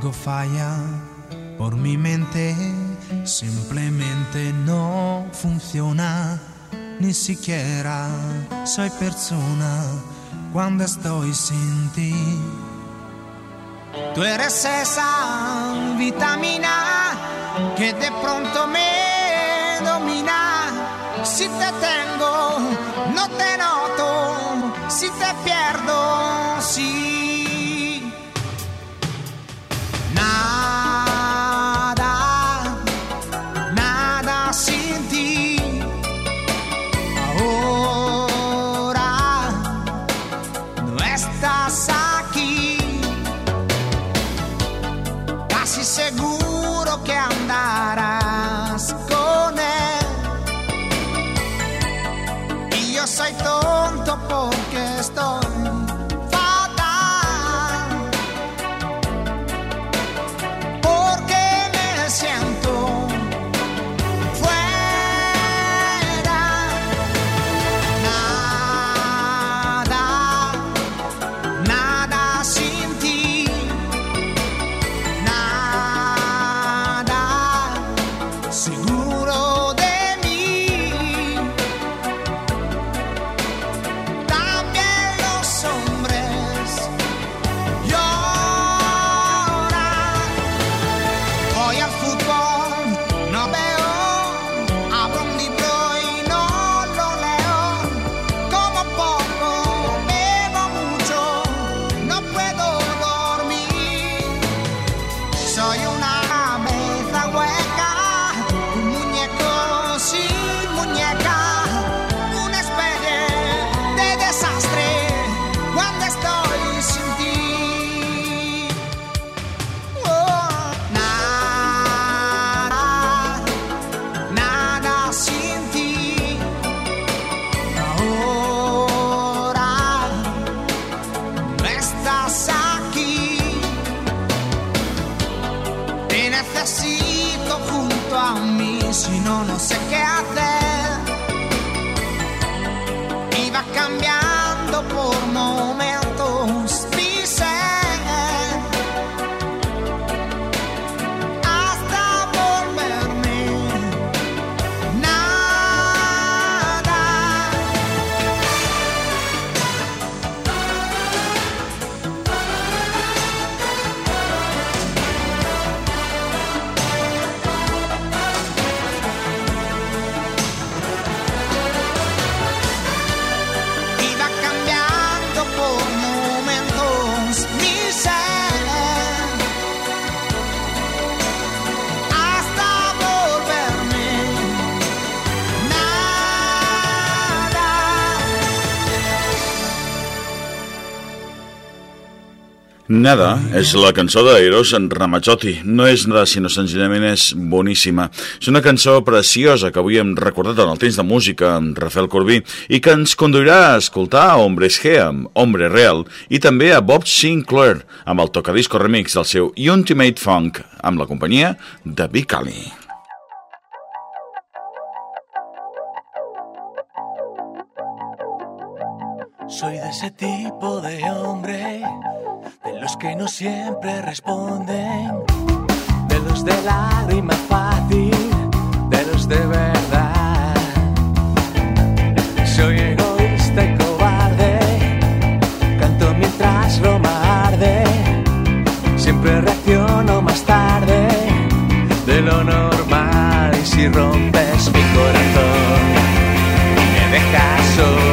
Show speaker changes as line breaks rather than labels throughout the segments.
algo falla por mi mente, simplemente no funciona, ni siquiera soy persona cuando estoy sin ti. Tú eres esa vitamina que de pronto me domina. Si te Nada
és la cançó d'Eros en Ramazzotti. No és nada, sinó senzillament és boníssima. És una cançó preciosa que avui hem recordat en el temps de música amb Rafael Corbí i que ens conduirà a escoltar a Hombres G amb Hombre Real i també a Bob Sinclair amb el tocadisco remix del seu Ultimate Funk amb la companyia de Big Ali.
Soy de ese tipo de hombre, de los que no siempre responden, de los de lágrima fácil, de los de verdad. Soy egoísta y cobarde, canto mientras Roma arde, siempre reacciono más tarde de lo normal y si rompes mi corazón, me dejas solo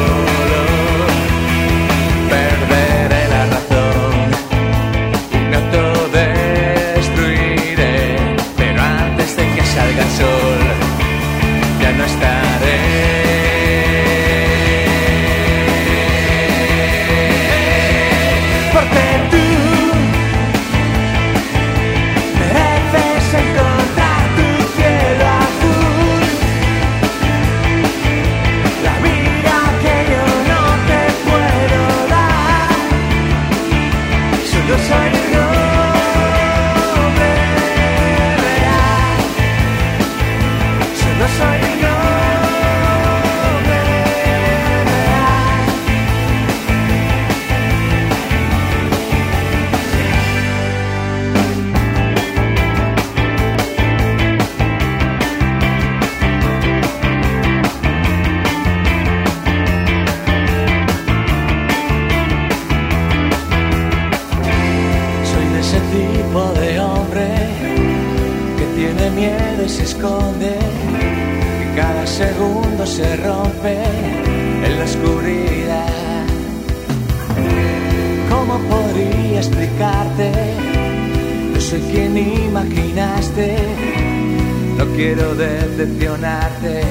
decepcionarte,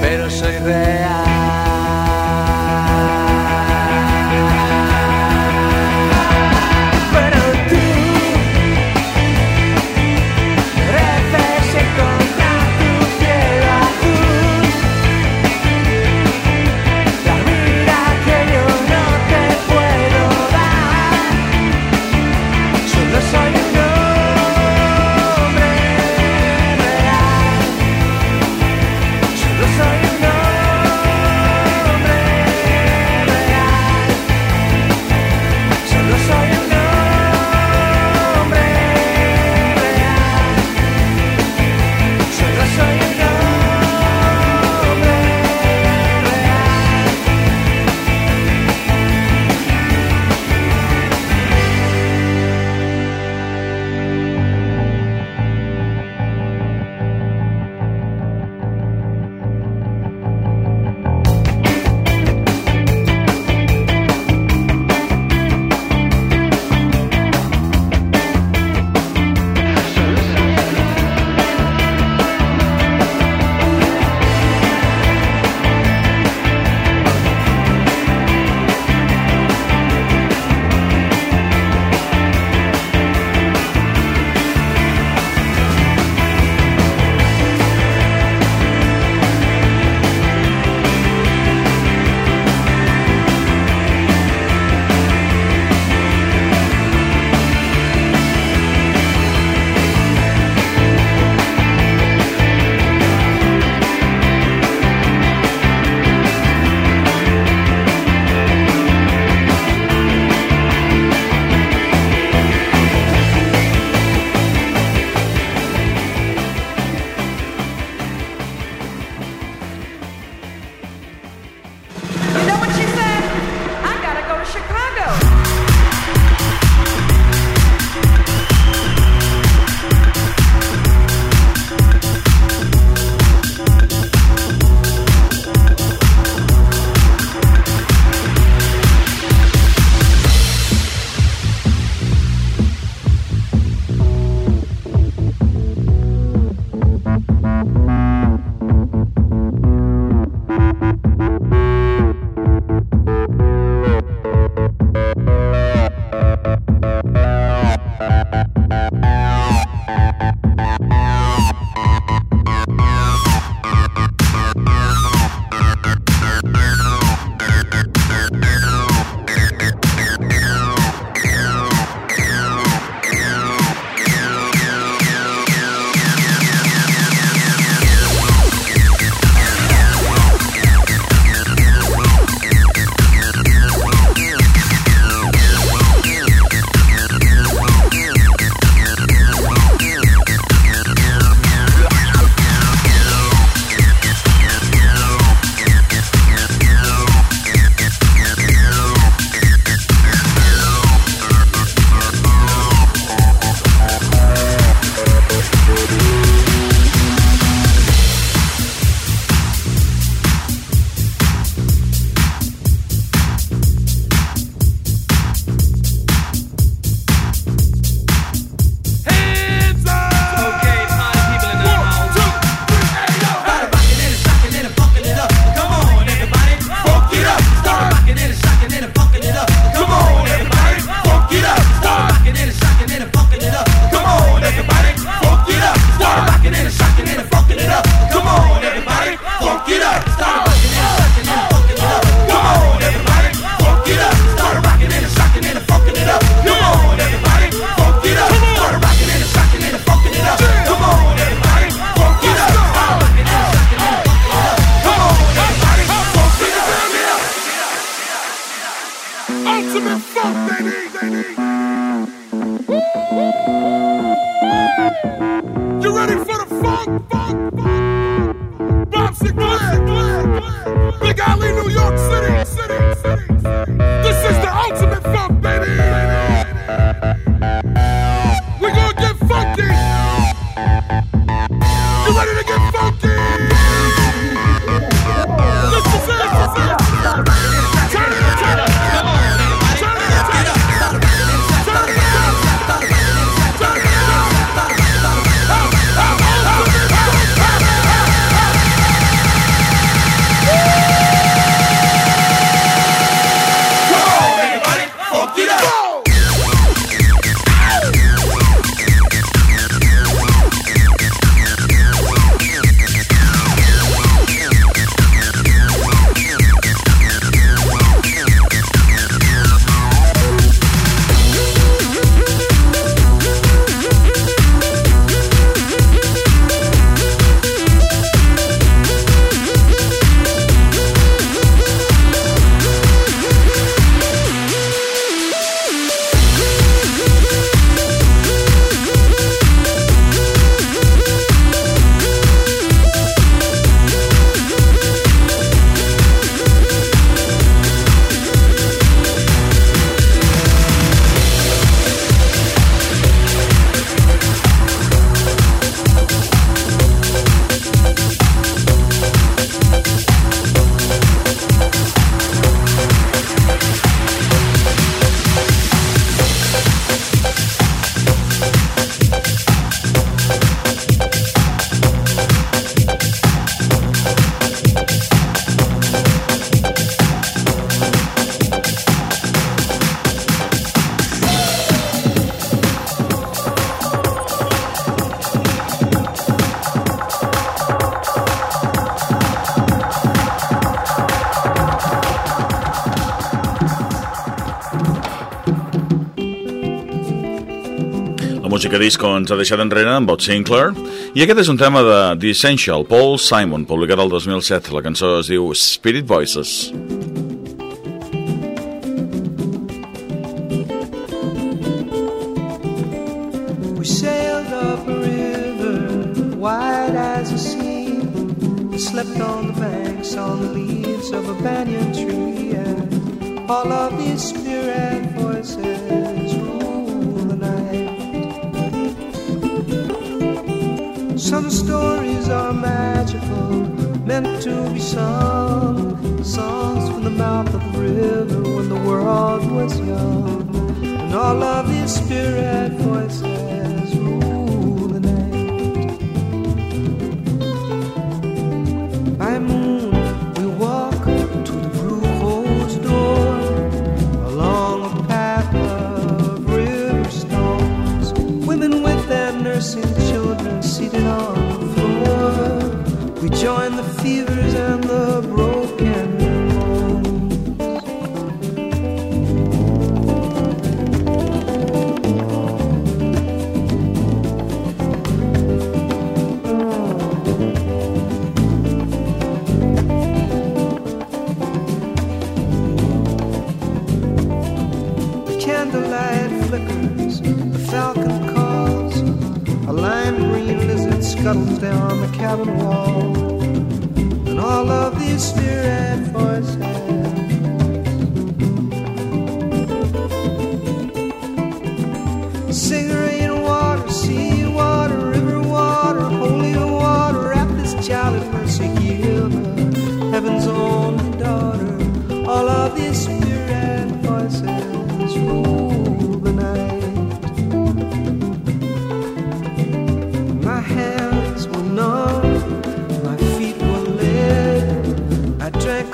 pero soy real.
Música disco ens ha deixat enrere amb Bob Sinclair i aquest és un tema de The Essential, Paul Simon, publicat el 2007. La cançó es diu Spirit Voices.
We sailed up a river wide as a sea Slept on the banks on the leaves of a banyan tree And all of these spirit voices stories are magical, meant to be sung. Songs from the mouth of the river when the world was young. And all of these spirit voices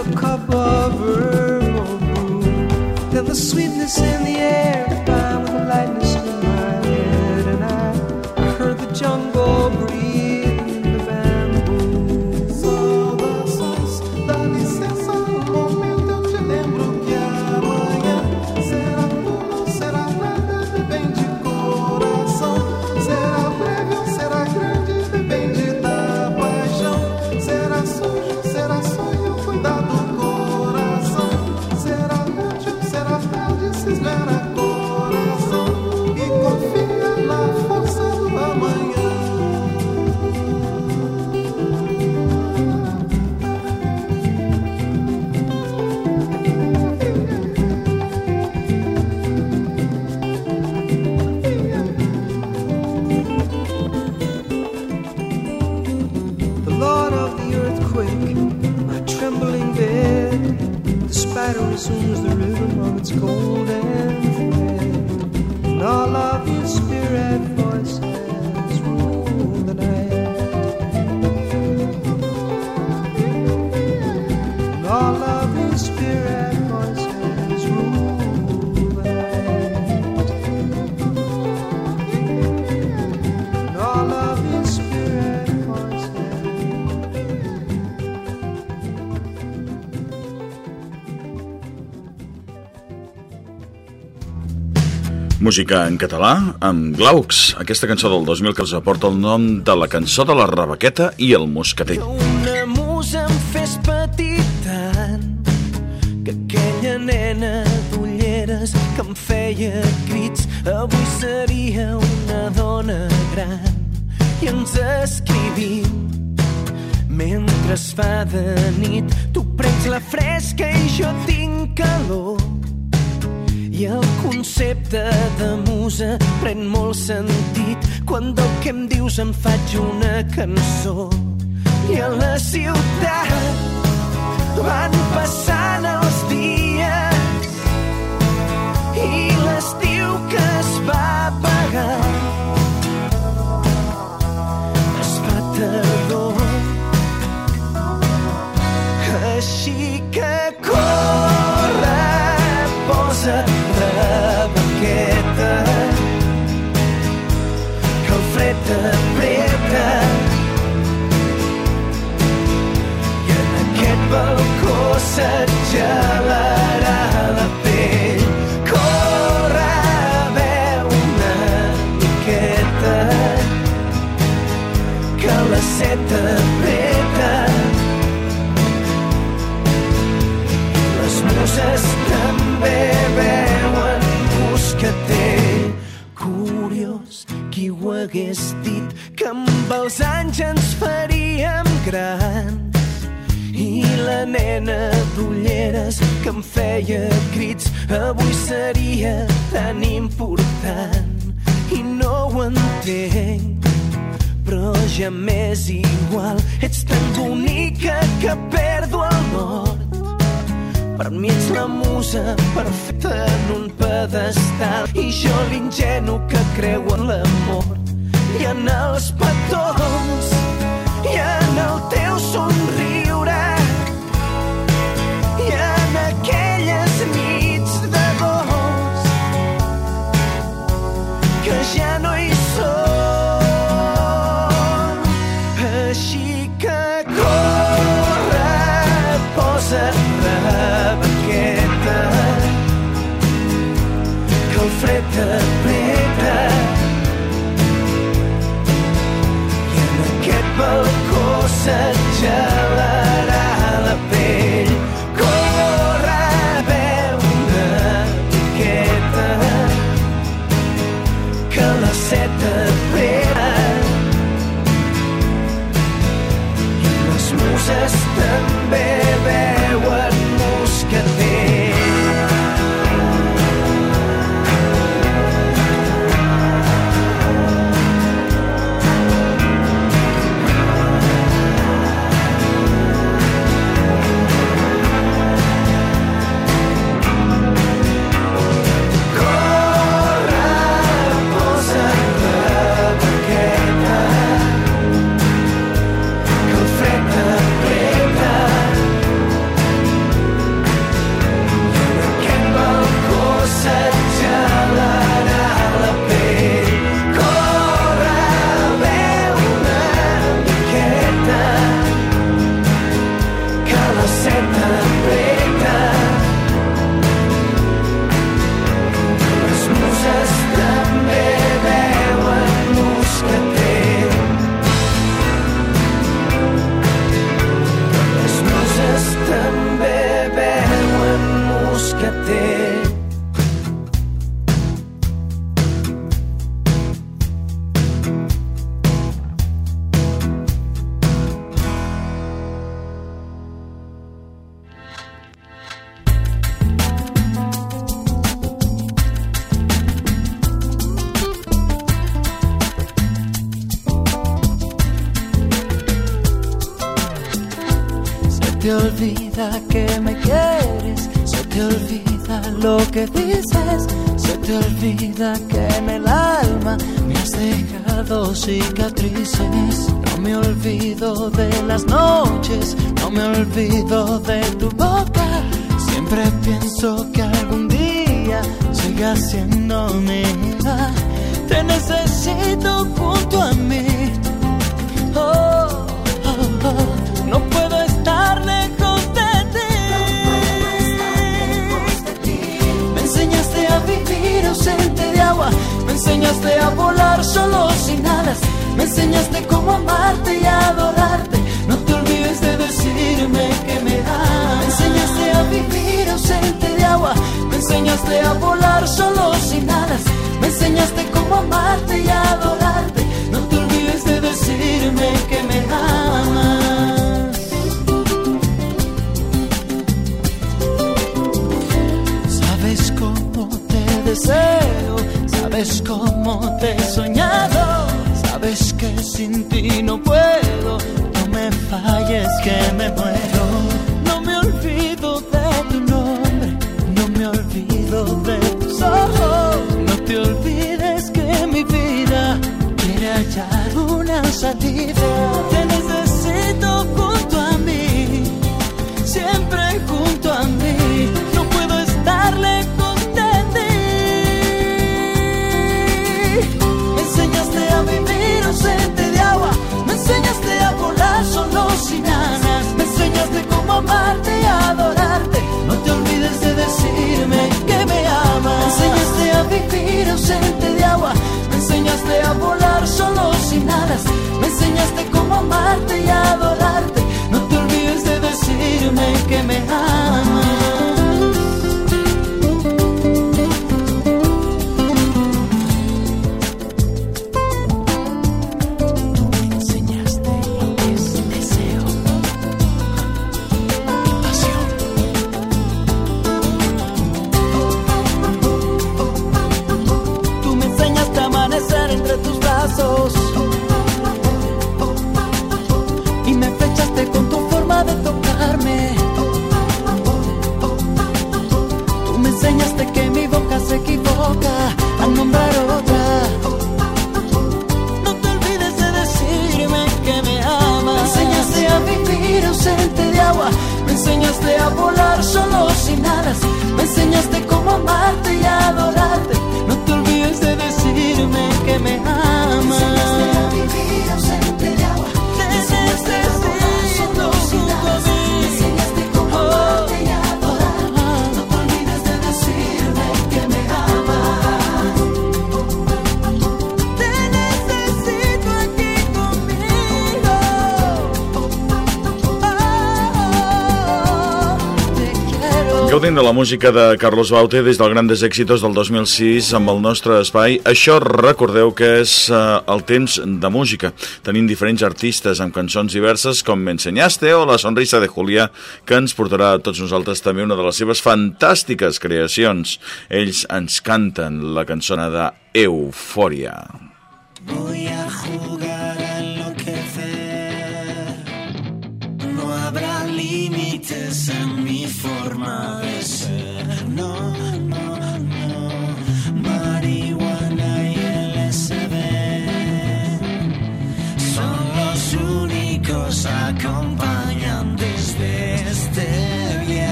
a cup of herbal brew. Then the sweetness in the air As soon as the rhythm of it's cold and fair. And our love
Música en català amb Glaux. Aquesta cançó del 2014 porta el nom de la cançó de la Rebequeta i el Moscatell.
Que una musa em fes petit tant que aquella nena d'ulleres que em feia crits avui seria una dona gran i ens escrivim mentre es fa de nit tu prens la fresca i jo tinc calor i el concepte de musa pren molt sentit. Quan del que em dius em faig una cançó. I a la ciutat van passant els dies. I l'estiu que es va apagar es fa tardor així such jealous. Seria tan important i no ho entenc però ja m'és igual. Ets tan bonica que perdo el nord per mi ets la musa perfecta en un pedestal i jo l'ingenu que creu en l'amor. I en els petons i en el teu somriure que ja no hi són així que corre posa't la baqueta que el fred t'apreta i en aquest balcó se't
te olvida que me quieres, se te olvida lo que dices, se te olvida que en el alma me has dejado cicatrices. No me olvido de las noches, no me olvido de tu boca. Siempre pienso que algún día sigas siendo mía. Te necesito junto a mí. Oh, enseñaste a volar solo sin alas, me enseñaste cómo amarte y adorarte. No te olvides de decirme que me amas. Me enseñaste a vivir ausente de agua, me enseñaste a volar solo sin alas, me enseñaste cómo amarte y adorarte. Te he soñado, sabes que sin ti no puedo, no me falles que me muero. No me olvido de tu nombre, no me olvido de tus ojos, no te olvides que mi vida quiere hallar una salida. como parte Me enseñaste a volar solo sin alas, me enseñaste cómo amarte y adorarte.
Gaudint de la música de Carlos Baute des del Grandes Èxitos del 2006 amb el nostre espai. Això recordeu que és uh, el temps de música. Tenim diferents artistes amb cançons diverses com M'ensenyaste o La sonrisa de Julià que ens portarà a tots nosaltres també una de les seves fantàstiques creacions. Ells ens canten la cançona de Eufòria.
Voy a jugar a enloquecer. No habrá límites en forma de ser. No.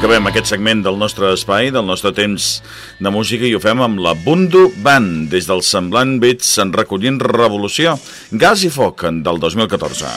Acabem aquest segment del nostre espai, del nostre temps de música, i ho fem amb la Bundu Band, des del semblant Bits en recollint Revolució, Gas i Foc, del 2014.